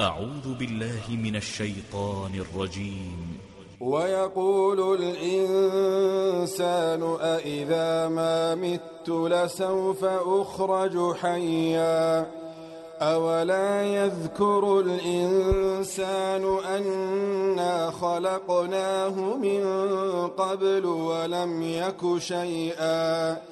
أعوذ بالله من الشيطان الرجيم. ويقول الإنسان أإذا ما مت لسوف أخرج حيا. أولا يذكر الإنسان أنا خلقناه من قبل ولم يك شيئا.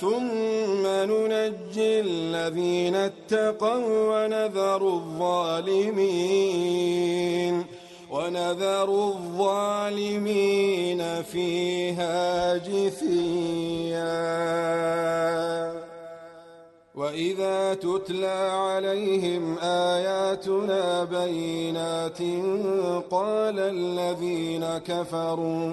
ثم ننجي الذين اتقوا ونذر الظالمين ونذر الظالمين فيها جثيا. وإذا تتلى عليهم آياتنا بينات قال الذين كفروا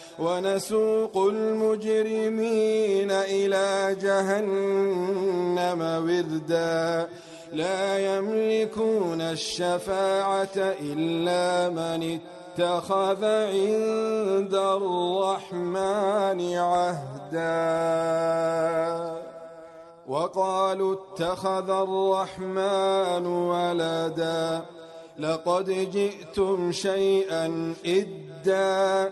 ونسوق المجرمين إلى جهنم وردا. لا يملكون الشفاعة إلا من اتخذ عند الرحمن عهدا. وقالوا اتخذ الرحمن ولدا. لقد جئتم شيئا إدا.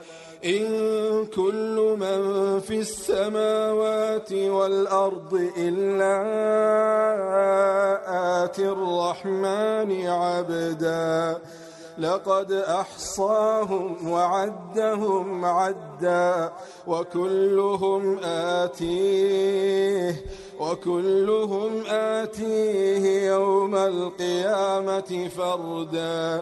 إن كل من في السماوات والأرض إلا آتي الرحمن عبدا. لقد أحصاهم وعدهم عدا وكلهم آتيه وكلهم آتيه يوم القيامة فردا.